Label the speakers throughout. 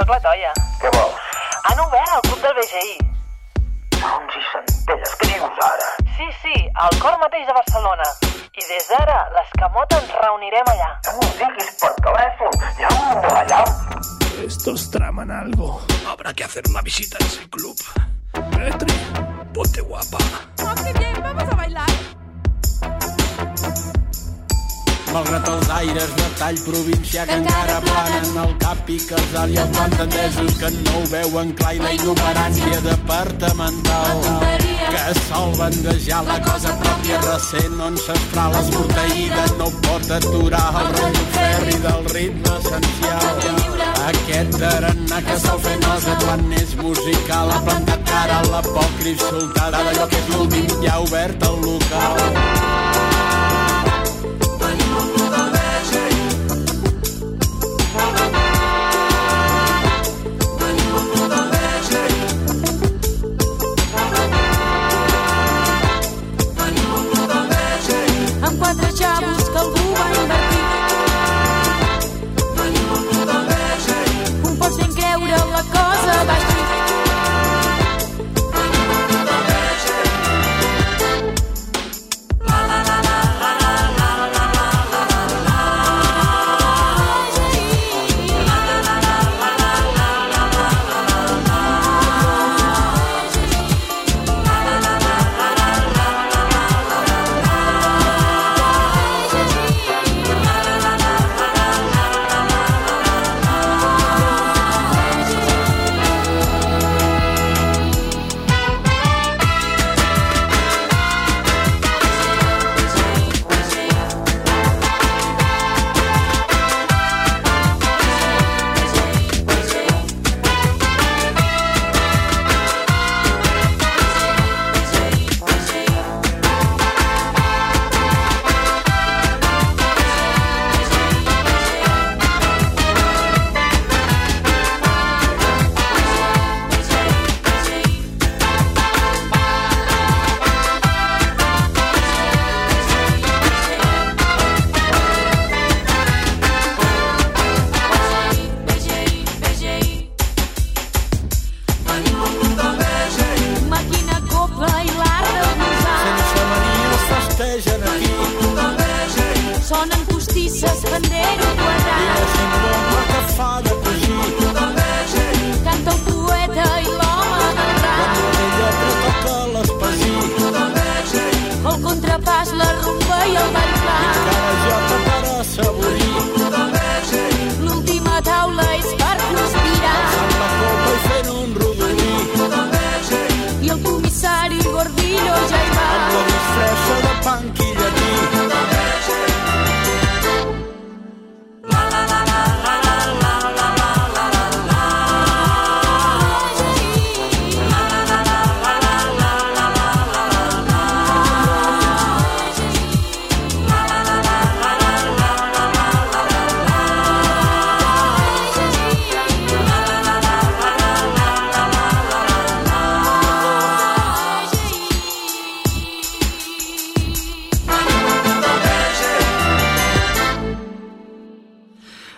Speaker 1: sóc la Toia.
Speaker 2: Què vols?
Speaker 1: Han obert el club del BGI.
Speaker 2: Sons i centelles, què dius ara?
Speaker 1: Sí, sí, al cor mateix de Barcelona. I des d'ara, l'escamota ens reunirem allà.
Speaker 2: No m'ho diguis per telèfon, llamo allà.
Speaker 3: Estos traman algo.
Speaker 4: Habrá que hacer una visita a ese club.
Speaker 3: Petri,
Speaker 4: Ponte guapa.
Speaker 5: ¡Oh, qué bien! ¡Vamos a bailar!
Speaker 6: Malgrat els aires de tall província que encara planen al cap i casal i els entesos que no ho veuen clar i la inoperància departamental. Que sol bandejar la cosa pròpia. recent on s'esprà l'esmorteïda no pot aturar el rotllo ferri del ritme essencial. Aquest tarannà que sol fer nosa quan és musical ha plantat cara a l'apòcrif soltada d'allò que és l'últim i ha obert el local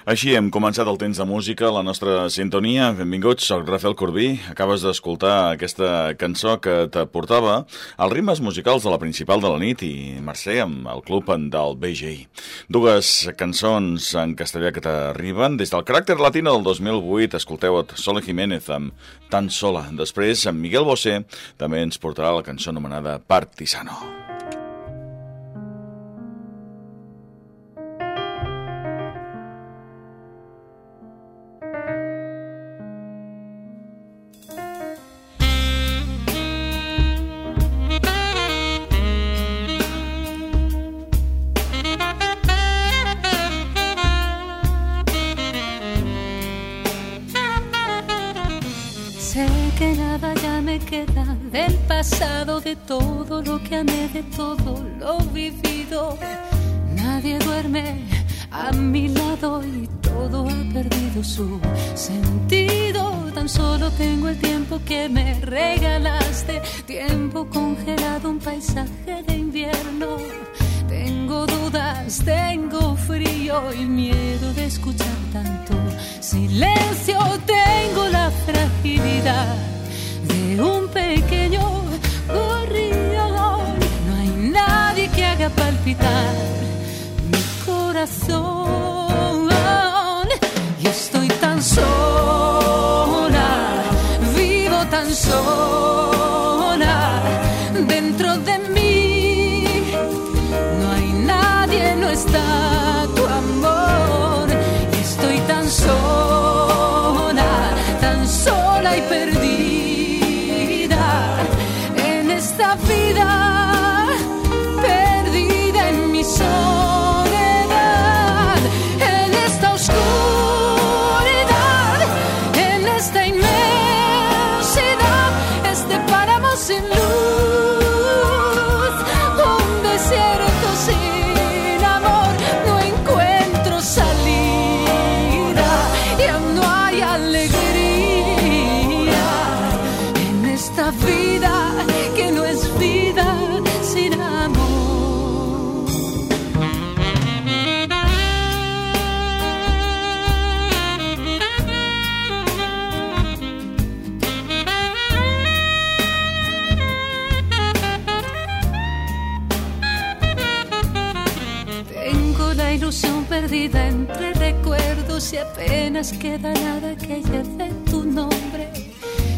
Speaker 5: Així
Speaker 7: hem començat el temps de música, la nostra sintonia. Benvinguts, soc Rafael Corbí. Acabes d'escoltar aquesta cançó que te portava els ritmes musicals de la principal de la nit i Mercè amb el club del BGI. Dues cançons en castellà que t'arriben. Des del caràcter latino del 2008 escolteu Sole Jiménez amb Tan Sola. Després, en Miguel Bosé també ens portarà la cançó anomenada Partisano.
Speaker 8: Sé de todo lo que amé, de todo lo vivido. Nadie duerme a mi lado y todo ha perdido su sentido. Tan solo tengo el tiempo que me regalaste, tiempo congelado, un paisaje de invierno. Tengo dudas, tengo frío y miedo de escuchar tanto silencio. Tengo vida de un pequeño palpitar mi corazón. Y estoy tan sola, vivo tan sola dentro de mí. No hay nadie, no está tu amor. Y estoy tan sola, tan sola y perdida en esta vida, apenas queda nada que lleve tu nombre.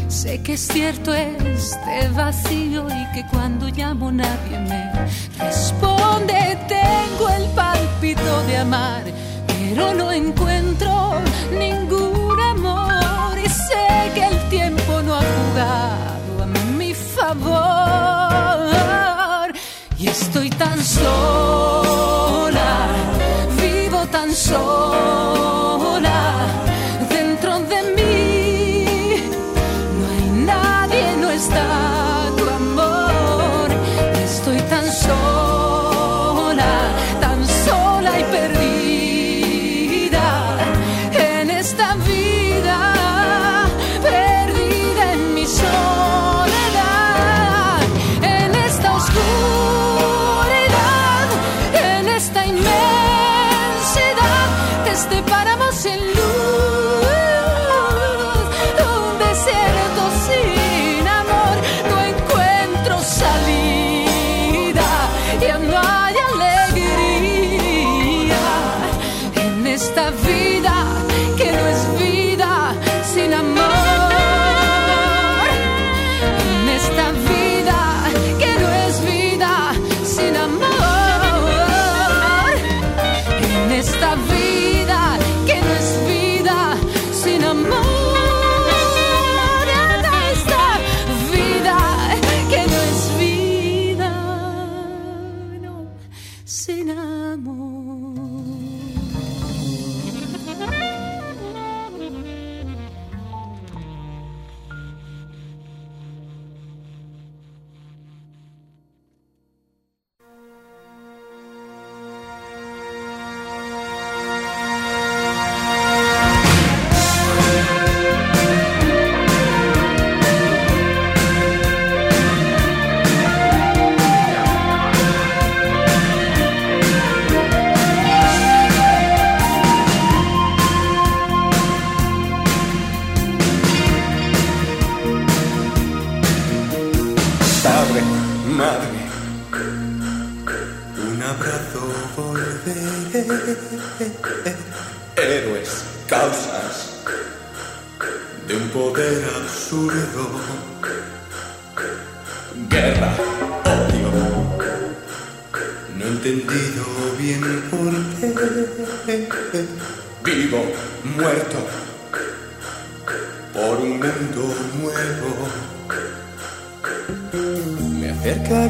Speaker 8: Sé que es cierto este vacío y que cuando llamo nadie me responde. Tengo el pálpito de amar, pero no encuentro ningún amor y sé que el tiempo no ha jugado a mi favor. Y estoy tan sola, separamos en luz.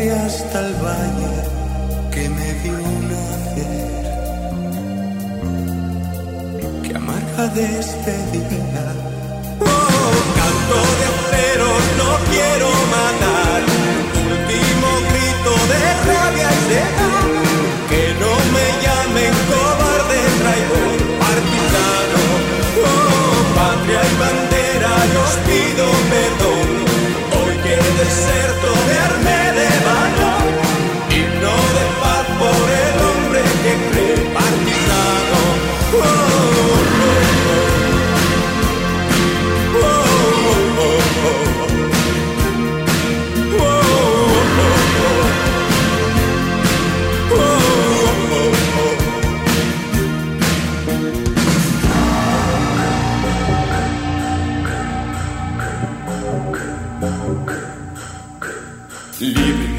Speaker 9: Hasta el valle que me vio nacer. Que amarga despedida. Oh, canto de aceros, no quiero matar. Último grito de rabia y de Que no me llamen cobarde, traidor, partisano. Oh, patria y bandera, yo os pido perdón. Hoy que deserto de valor. leaving.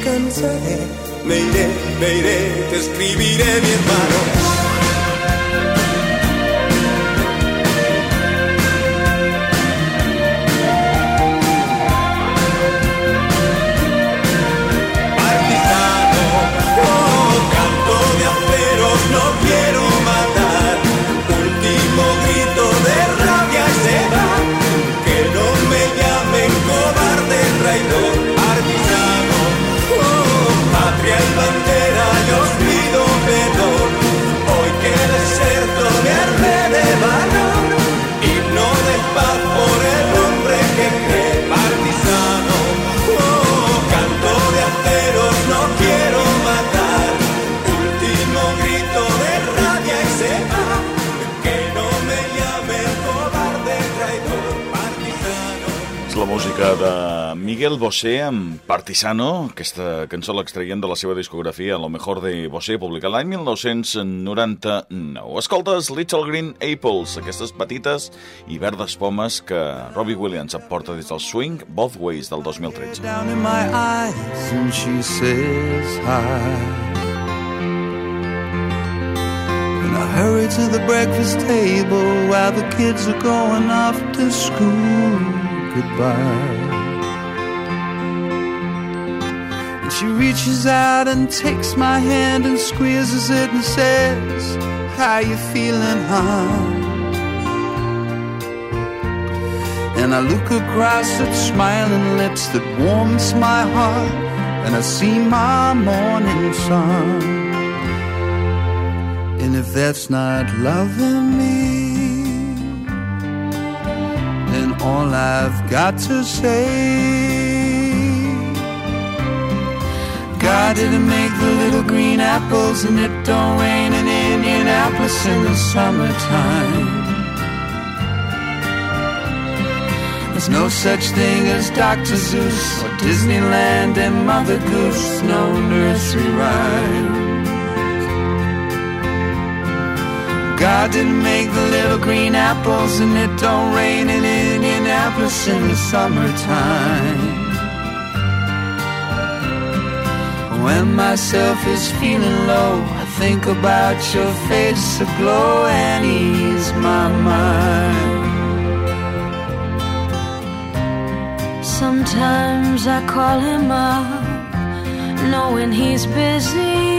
Speaker 9: Descansaré. Me iré, me iré, te escribiré mi hermano.
Speaker 7: Cordero. Música de Miguel Bosé amb Partisano. Aquesta cançó l'extraient de la seva discografia Lo mejor de Bosé, publicat l'any 1999. Escoltes Little Green Apples, aquestes petites i verdes pomes que Robbie Williams et porta des del Swing Both Ways del 2013.
Speaker 10: down in my eyes and she says hi. I hurry to the breakfast table while the kids are going off to school. Goodbye. And she reaches out and takes my hand and squeezes it and says, How you feeling, huh? And I look across at smiling lips that warms my heart, and I see my morning sun. And if that's not loving me, all I've got to say. God didn't make the little green apples, and it don't rain in Indianapolis in the summertime. There's no such thing as Dr. Seuss or Disneyland and Mother Goose, no nursery rhyme. God didn't make the little green apples, and it don't rain in Indianapolis in the summertime. When myself is feeling low, I think about your face aglow and ease my mind.
Speaker 5: Sometimes I call him up, knowing he's busy.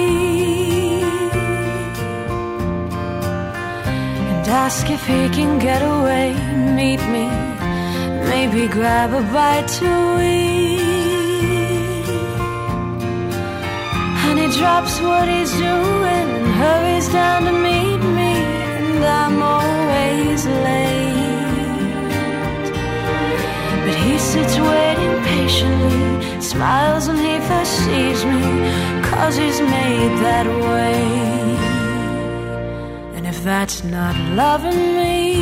Speaker 5: Ask if he can get away, meet me, maybe grab a bite to eat. And he drops what he's doing and hurries down to meet me, and I'm always late. But he sits waiting patiently, smiles when he first sees me, cause he's made that way. That's not loving me,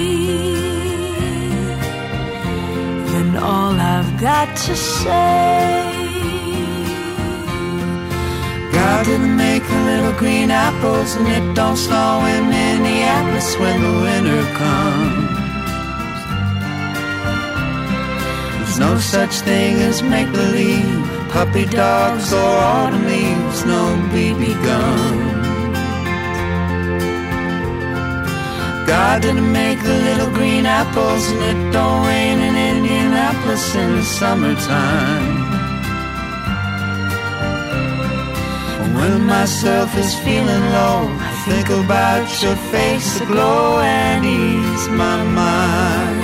Speaker 5: then all I've got to say.
Speaker 10: God didn't make little green apples, and it don't snow in Minneapolis when the winter comes. There's no such thing as make believe, puppy dogs or autumn leaves, no BB gun. God didn't make the little green apples, and it don't rain in Indianapolis in the summertime. When myself is feeling low, I think about your face aglow and ease my mind.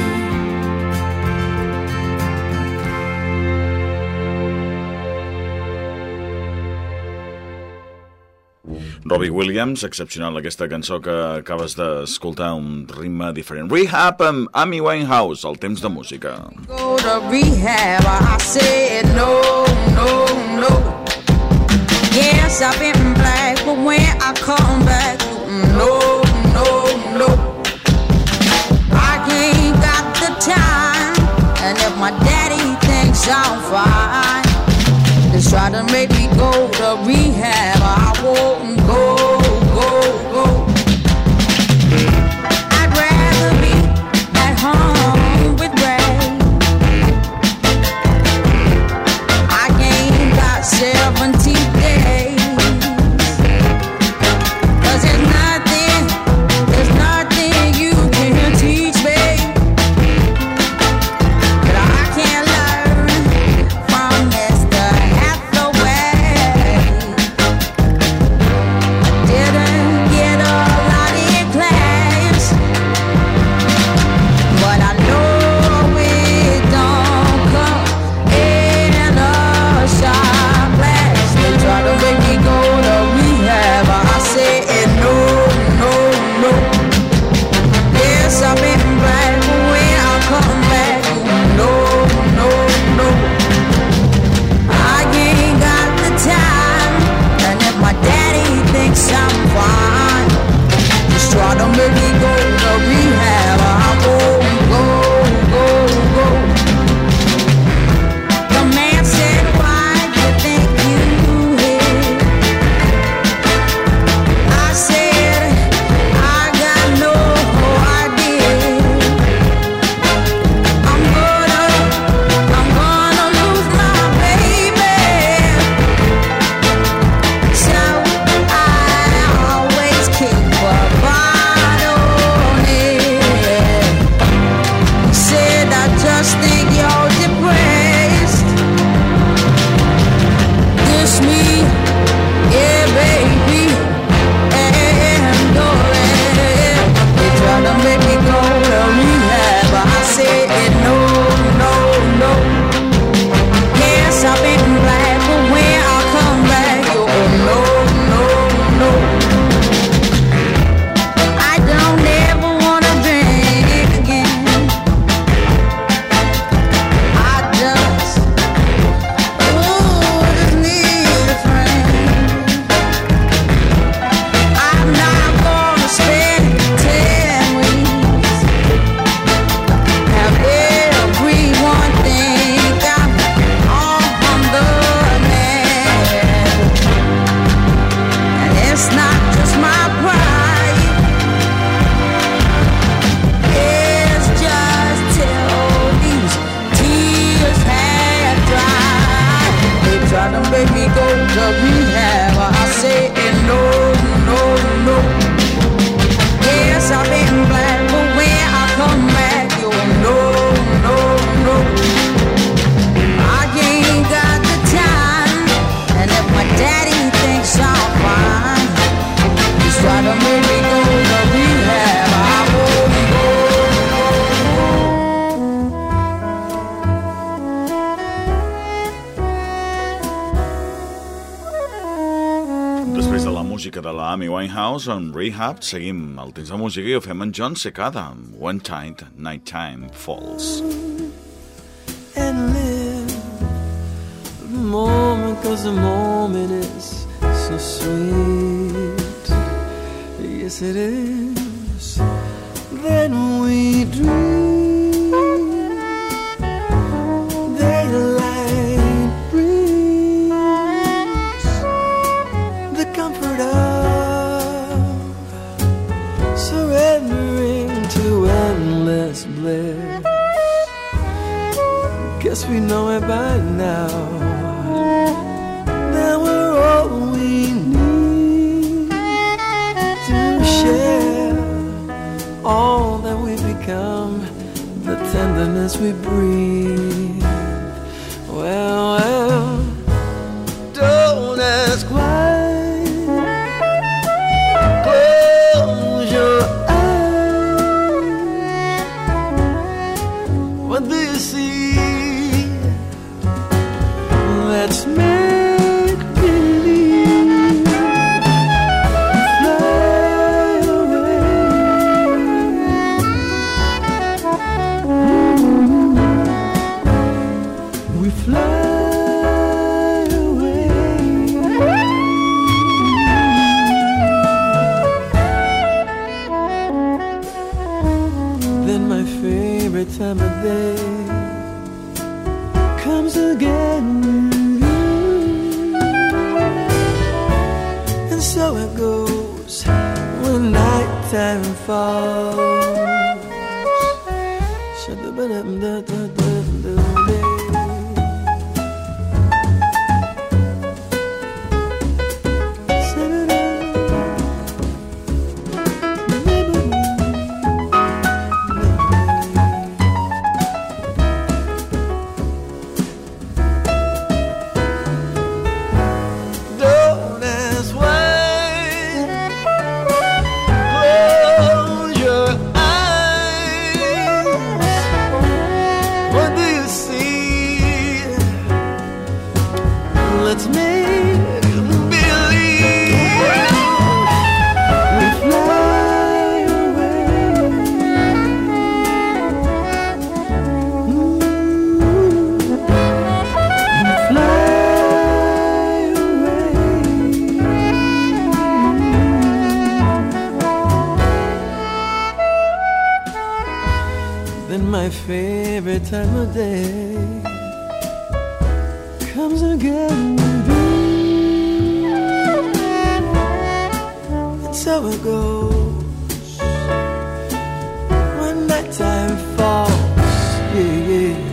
Speaker 7: Robbie Williams, excepcional aquesta cançó que acabes d'escoltar, un ritme diferent. Rehab amb Amy Winehouse, el temps de música.
Speaker 11: Go to rehab, I said no, no, no. Yes, I've been black, but when I come back, no, no, no. I ain't got the time, and if my daddy thinks I'm fine, just try to make me go to rehab, I won't House on Rehab.
Speaker 7: Seguim el temps de música i ho fem amb Jon Secada One Tide, Night Time Falls.
Speaker 12: And live the moment cause the moment is so sweet Yes it is Then we dream we know it by now. Now we're all we need to share all that we become, the tenderness we breathe.
Speaker 5: Yeah,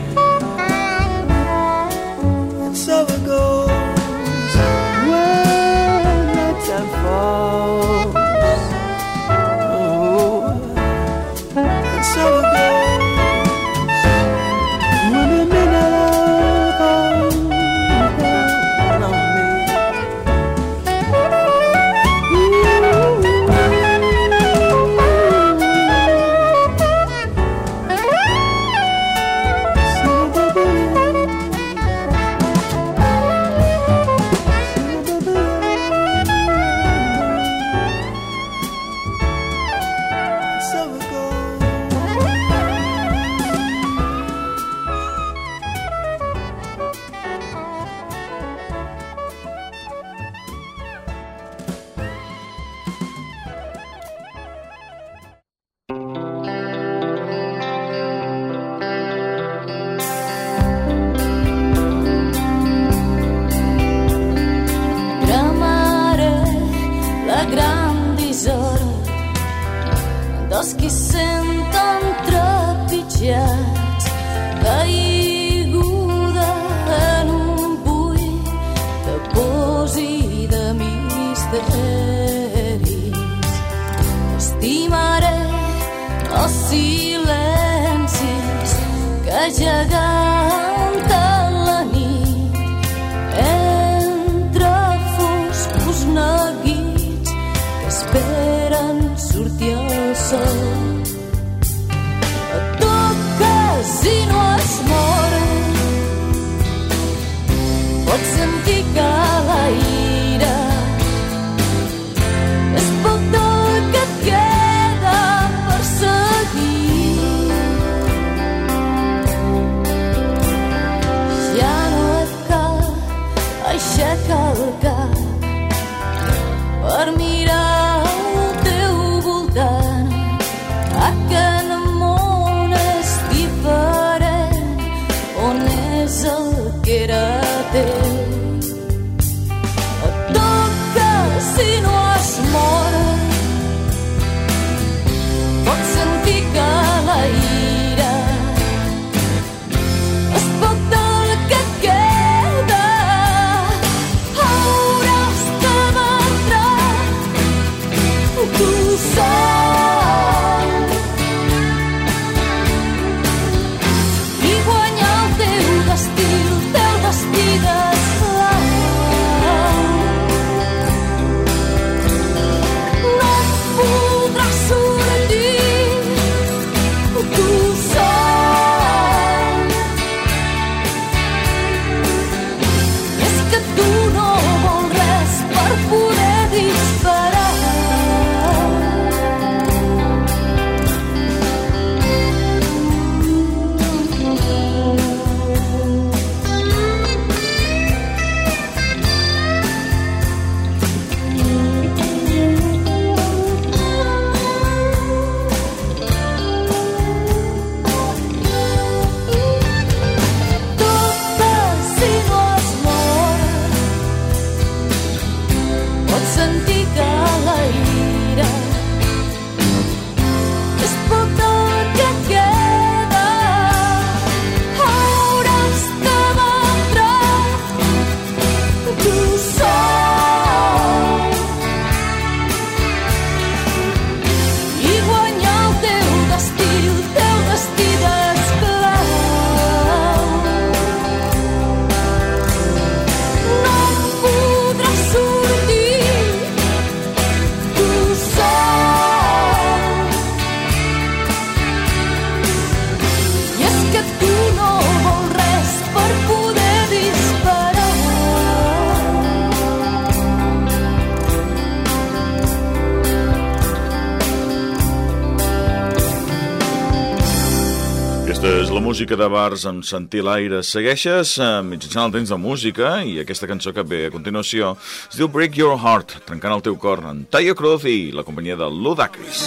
Speaker 7: música de bars amb sentir l'aire. Segueixes eh, mitjançant el temps de música i aquesta cançó que ve a continuació es diu Break Your Heart, trencant el teu cor, en Tayo Cruz i la companyia de Ludacris.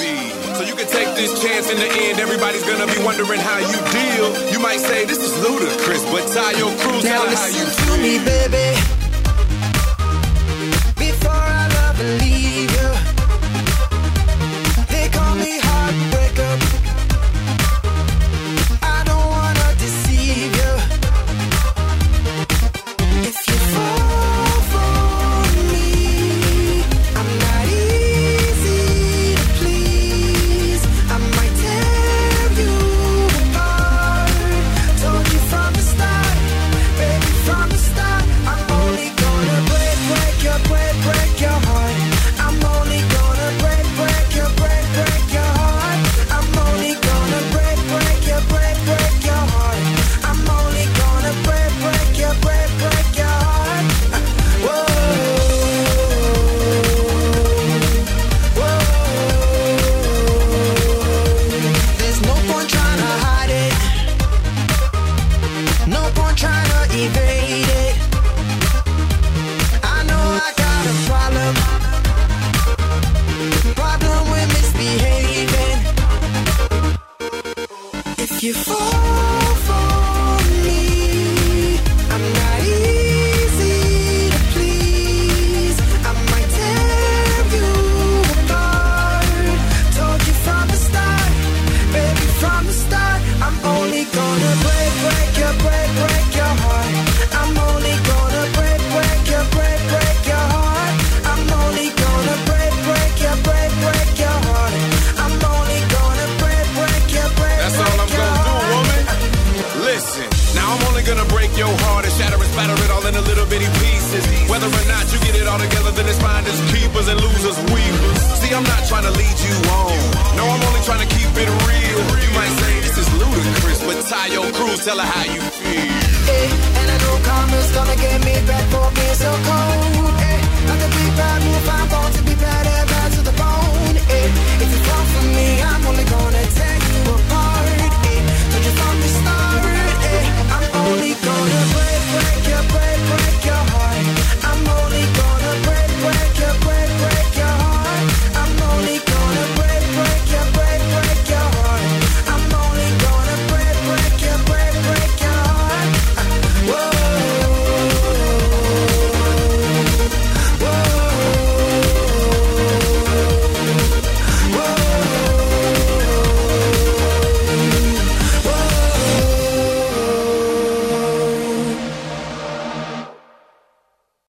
Speaker 13: So you can take this chance in the end. Everybody's gonna be wondering how you deal. You might say this is ludicrous, but Tayo Cruz, tell how you
Speaker 14: listen to me, baby. I'm not trying to
Speaker 13: lead you on. No, I'm only trying to keep it real. You might say this is Ludacris, but Taio Cruz, tell her how you feel.
Speaker 14: Hey, and I know karma's gonna get me back for being so cold. Hey, not the big bad move, I'm